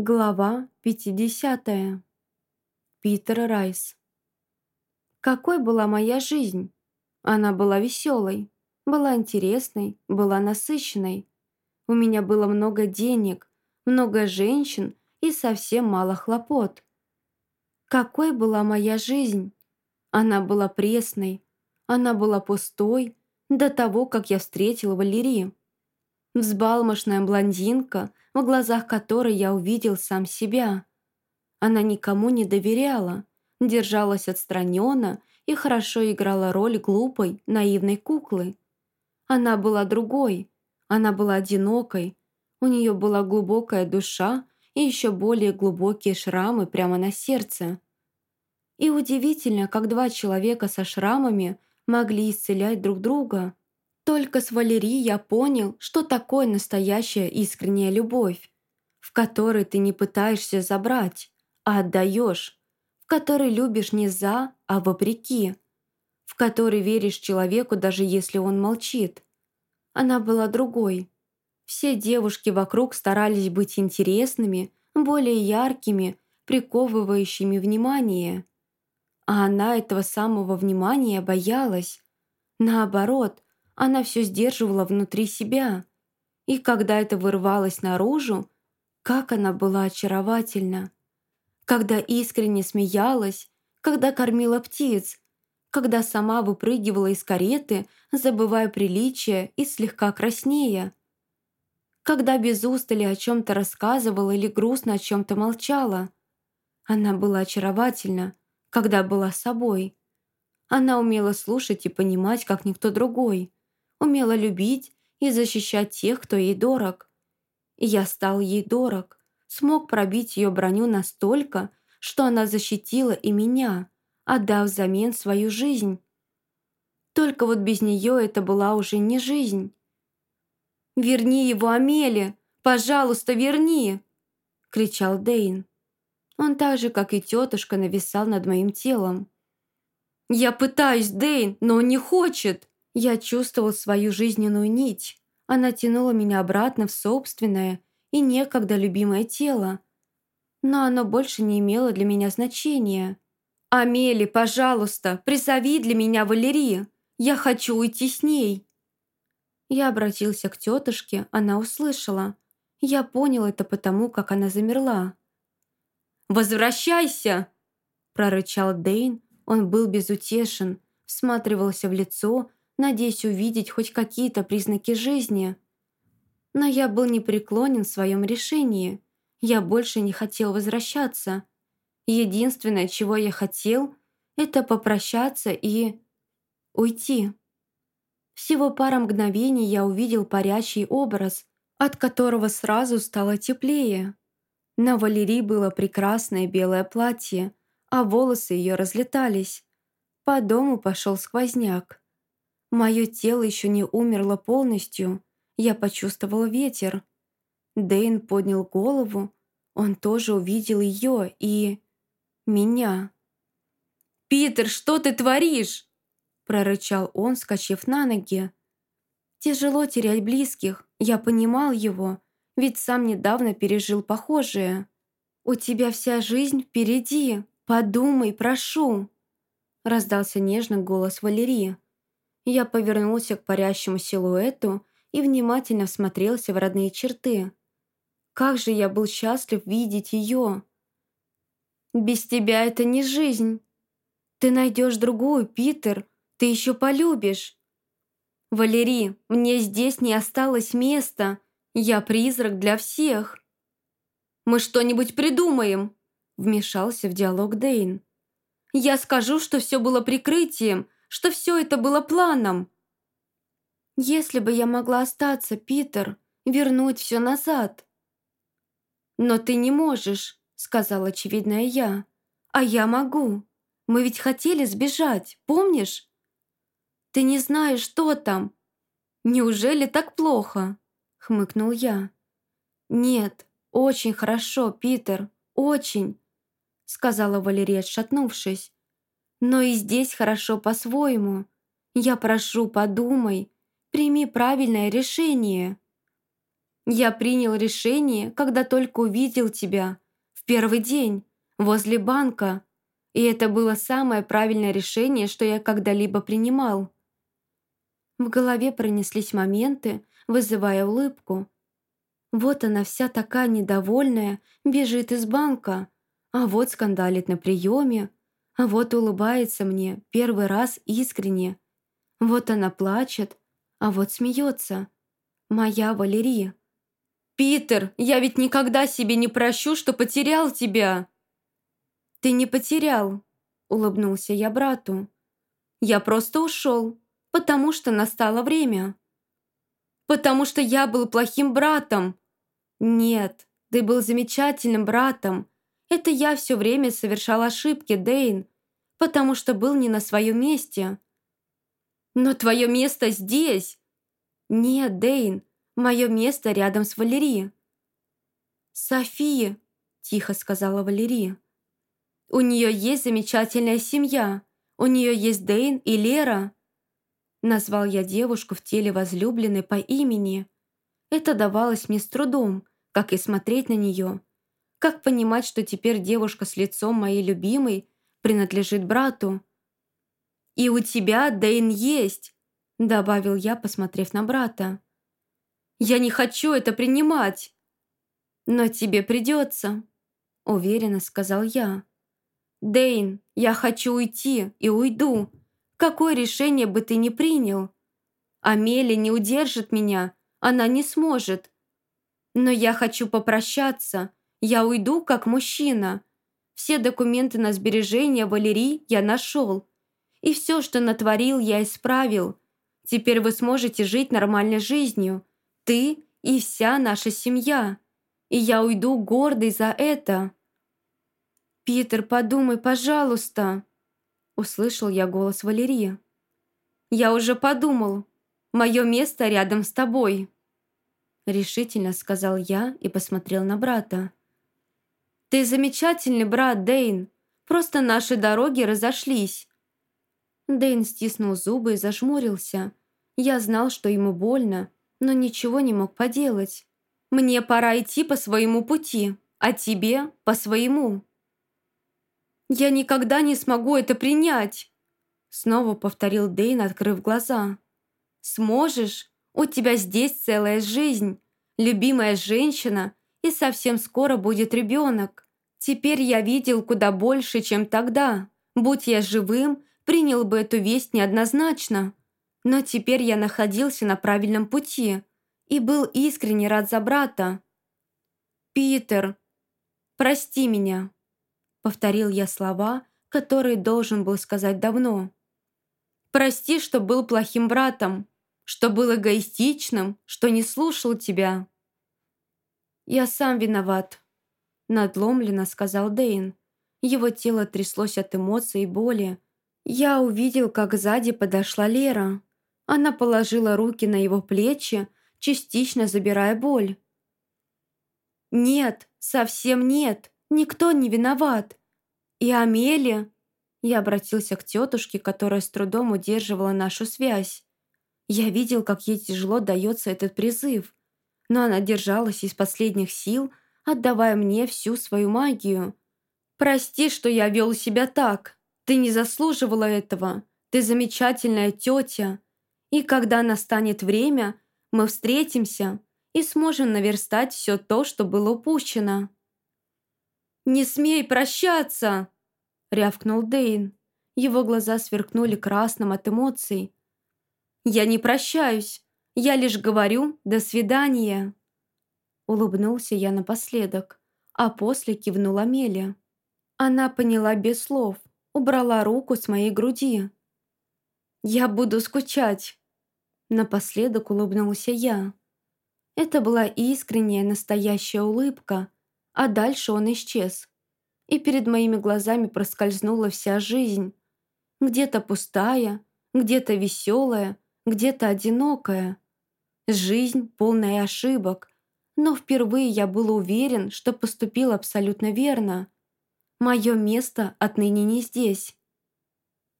Глава 50. Питер Райс. Какой была моя жизнь? Она была веселой, была интересной, была насыщенной. У меня было много денег, много женщин и совсем мало хлопот. Какой была моя жизнь? Она была пресной, она была пустой до того, как я встретила Валерию. Взбалмошная блондинка, в глазах которой я увидел сам себя. Она никому не доверяла, держалась отстраненно и хорошо играла роль глупой, наивной куклы. Она была другой, она была одинокой, у нее была глубокая душа и еще более глубокие шрамы прямо на сердце. И удивительно, как два человека со шрамами могли исцелять друг друга. Только с Валерией я понял, что такое настоящая искренняя любовь, в которой ты не пытаешься забрать, а отдаешь, в которой любишь не за, а вопреки, в которой веришь человеку, даже если он молчит. Она была другой. Все девушки вокруг старались быть интересными, более яркими, приковывающими внимание. А она этого самого внимания боялась. Наоборот, она все сдерживала внутри себя. И когда это вырвалось наружу, как она была очаровательна. Когда искренне смеялась, когда кормила птиц, когда сама выпрыгивала из кареты, забывая приличия и слегка краснея. Когда без устали о чем-то рассказывала или грустно о чем-то молчала. Она была очаровательна, когда была собой. Она умела слушать и понимать, как никто другой умела любить и защищать тех, кто ей дорог. И я стал ей дорог, смог пробить ее броню настолько, что она защитила и меня, отдав взамен свою жизнь. Только вот без нее это была уже не жизнь. «Верни его, Амели! Пожалуйста, верни!» — кричал Дейн. Он так же, как и тетушка, нависал над моим телом. «Я пытаюсь, Дейн, но он не хочет!» Я чувствовал свою жизненную нить. Она тянула меня обратно в собственное и некогда любимое тело. Но оно больше не имело для меня значения. «Амели, пожалуйста, призови для меня Валерии. Я хочу уйти с ней». Я обратился к тетушке, она услышала. Я понял это потому, как она замерла. «Возвращайся!» – прорычал Дейн. Он был безутешен, всматривался в лицо, надеясь увидеть хоть какие-то признаки жизни. Но я был непреклонен в своем решении. Я больше не хотел возвращаться. Единственное, чего я хотел, это попрощаться и... уйти. Всего пара мгновений я увидел парящий образ, от которого сразу стало теплее. На Валерии было прекрасное белое платье, а волосы ее разлетались. По дому пошел сквозняк. Мое тело еще не умерло полностью. Я почувствовала ветер. Дэйн поднял голову. Он тоже увидел ее и... меня. «Питер, что ты творишь?» прорычал он, скачив на ноги. Тяжело терять близких, я понимал его, ведь сам недавно пережил похожее. «У тебя вся жизнь впереди, подумай, прошу!» раздался нежный голос Валерии. Я повернулся к парящему силуэту и внимательно всмотрелся в родные черты. Как же я был счастлив видеть ее. «Без тебя это не жизнь. Ты найдешь другую, Питер. Ты еще полюбишь». «Валерий, мне здесь не осталось места. Я призрак для всех». «Мы что-нибудь придумаем», — вмешался в диалог Дейн. «Я скажу, что все было прикрытием, что все это было планом. Если бы я могла остаться, Питер, вернуть все назад. Но ты не можешь, сказала очевидная я. А я могу. Мы ведь хотели сбежать, помнишь? Ты не знаешь, что там. Неужели так плохо? Хмыкнул я. Нет, очень хорошо, Питер, очень, сказала Валерия, отшатнувшись. Но и здесь хорошо по-своему. Я прошу, подумай, прими правильное решение». Я принял решение, когда только увидел тебя. В первый день, возле банка. И это было самое правильное решение, что я когда-либо принимал. В голове пронеслись моменты, вызывая улыбку. Вот она вся такая недовольная, бежит из банка, а вот скандалит на приеме, а вот улыбается мне первый раз искренне. Вот она плачет, а вот смеется. Моя Валерия. «Питер, я ведь никогда себе не прощу, что потерял тебя!» «Ты не потерял», — улыбнулся я брату. «Я просто ушел, потому что настало время». «Потому что я был плохим братом!» «Нет, ты был замечательным братом. Это я все время совершал ошибки, Дейн, потому что был не на своем месте». «Но твое место здесь!» «Нет, Дейн, Мое место рядом с Валерией». «София», — тихо сказала Валерия. «У нее есть замечательная семья. У нее есть Дейн и Лера». Назвал я девушку в теле возлюбленной по имени. Это давалось мне с трудом, как и смотреть на нее. Как понимать, что теперь девушка с лицом моей любимой принадлежит брату. «И у тебя Дейн есть», — добавил я, посмотрев на брата. Я не хочу это принимать!» «Но тебе придется», — уверенно сказал я. «Дейн, я хочу уйти и уйду. Какое решение бы ты ни принял? Амели не удержит меня, она не сможет. Но я хочу попрощаться, я уйду как мужчина. Все документы на сбережение Валерии я нашел. И все, что натворил, я исправил. Теперь вы сможете жить нормальной жизнью. Ты и вся наша семья. И я уйду гордый за это. «Питер, подумай, пожалуйста!» Услышал я голос Валерии. «Я уже подумал. Мое место рядом с тобой!» Решительно сказал я и посмотрел на брата. «Ты замечательный брат, Дейн. Просто наши дороги разошлись». Дейн стиснул зубы и зажмурился. Я знал, что ему больно, но ничего не мог поделать. «Мне пора идти по своему пути, а тебе – по своему». «Я никогда не смогу это принять!» Снова повторил Дейн, открыв глаза. «Сможешь? У тебя здесь целая жизнь, любимая женщина, и совсем скоро будет ребенок. Теперь я видел куда больше, чем тогда. Будь я живым, принял бы эту весть неоднозначно. Но теперь я находился на правильном пути и был искренне рад за брата. «Питер, прости меня», — повторил я слова, которые должен был сказать давно. «Прости, что был плохим братом, что был эгоистичным, что не слушал тебя». «Я сам виноват», — надломленно сказал Дейн. Его тело тряслось от эмоций и боли. Я увидел, как сзади подошла Лера. Она положила руки на его плечи, частично забирая боль. «Нет, совсем нет, никто не виноват. И Амелия...» Я обратился к тетушке, которая с трудом удерживала нашу связь. Я видел, как ей тяжело дается этот призыв, но она держалась из последних сил, отдавая мне всю свою магию. «Прости, что я вел себя так. Ты не заслуживала этого. Ты замечательная тетя. И когда настанет время, мы встретимся и сможем наверстать все то, что было упущено». «Не смей прощаться!» — рявкнул Дейн. Его глаза сверкнули красным от эмоций. «Я не прощаюсь, я лишь говорю «до свидания». Улыбнулся я напоследок, а после кивнула Меля. Она поняла без слов, убрала руку с моей груди. «Я буду скучать!» Напоследок улыбнулся я. Это была искренняя, настоящая улыбка, а дальше он исчез. И перед моими глазами проскользнула вся жизнь. Где-то пустая, где-то веселая, где-то одинокая. Жизнь, полная ошибок. Но впервые я был уверен, что поступил абсолютно верно. Мое место отныне не здесь.